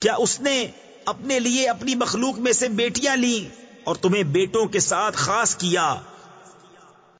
کیا اس نے اپنے لیے اپنی مخلوق میں سے بیٹیاں لی اور تمہیں بیٹوں کے ساتھ خاص کیا؟